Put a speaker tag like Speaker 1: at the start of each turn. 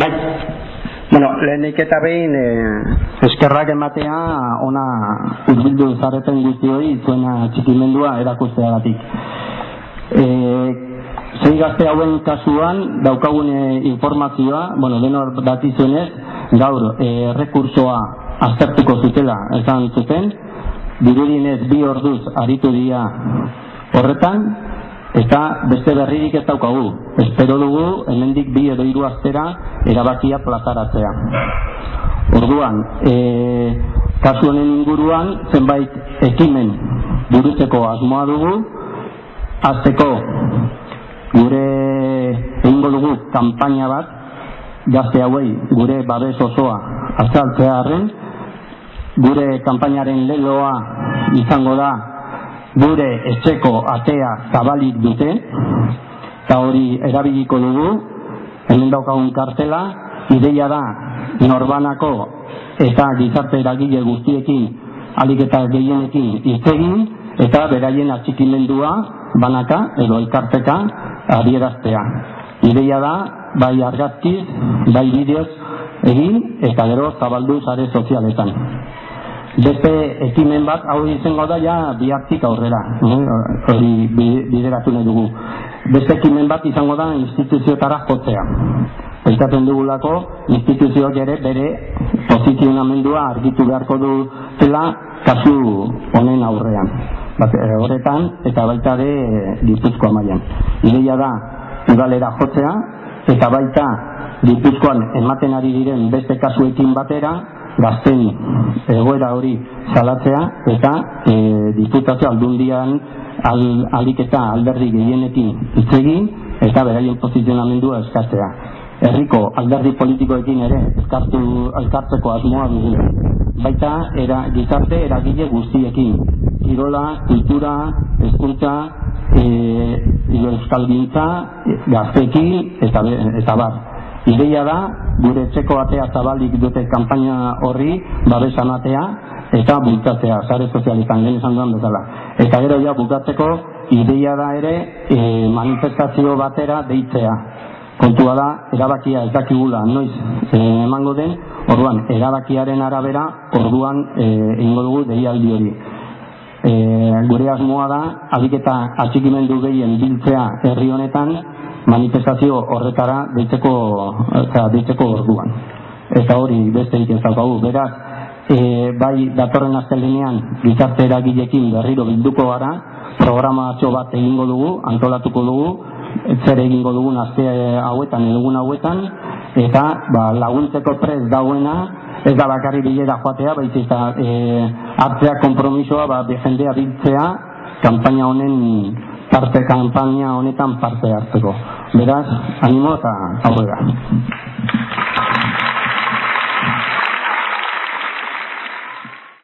Speaker 1: Bai, bueno, lehenik eta behin e, eskerrak ematea ona urbildu zareten guztioi zuena txikimendua erakusteagatik. E, zei gazte hauen kasuan daukagun informazioa, bueno, denor datizuenez, gaur e, rekursoa aztertuko zutela esan zuten, dirudinez bi orduz aritu dira horretan, eta beste berririk ez daukagu. Espero dugu, hemendik bi edo hiru astera erabakia plazaratzea. Orduan, e, kasu honen inguruan, zenbait ekimen burutzeko asmoa dugu, azteko gure egingo dugu kanpaina bat, gazte hauei gure babes osoa azaltzea harren, gure kanpainaren leloa izango da gure etxeko atea zabalik dute eta hori erabiliko dugu. Hemen daukagun kartela ideia da norbanako eta gizarte eragile guztiekin alik eta gehienekin izegin eta beraien atxikimendua banaka edo elkarteka adieraztea. Ideia da bai argazkiz bai bideoz egin eta gero zabaldu zare sozialetan beste ekimen bat hau izango da ja bihartik aurrera eh? hori bideratu nahi dugu beste ekimen bat izango da instituzioetara jotzea Pentsatzen dugulako instituzioak ere bere posizionamendua argitu beharko du zela kasu honen aurrean. Bat, e, horretan eta baita ere Gipuzkoa mailan. Ideia da udalera jotzea eta baita Gipuzkoan ematen ari diren beste kasuekin batera gazten egoera hori salatzea eta e, diputazio aldundian al, alik eta alderdi gehienekin itzegin eta beraien posizionamendua eskatzea. Herriko alderdi politikoekin ere eskartu elkartzeko asmoa dugu. Baita era gizarte eragile guztiekin. Kirola, kultura, hezkuntza, e, euskalgintza, gaztekin eta, eta bar. Ideia da, gure txeko atea zabalik dute kanpaina horri, babes amatea, eta bultatzea, sare sozialitan, lehen esan duan bezala. Eta gero ja, bultatzeko, ideia da ere, e, manifestazio batera deitzea. Kontua da, erabakia ez dakigula, noiz e, emango den, orduan, erabakiaren arabera, orduan, e, egingo dugu deialdi hori. E, gure asmoa da, adiketa atxikimendu gehien biltzea herri honetan, manifestazio horretara deitzeko eta deitzeko orduan. Eta hori beste egiten zaukagu. Beraz, e, bai datorren astelenean gizarte eragilekin berriro bilduko gara, programa atxo bat egingo dugu, antolatuko dugu, zer egingo dugun aste hauetan, egun hauetan, eta ba, laguntzeko prez dauena, ez da bakarri bilera joatea, baiz eta e, hartzea kompromisoa, ba, jendea biltzea, kanpaina honen parte kanpaina honetan parte hartzeko. Beraz, animo eta aurrera.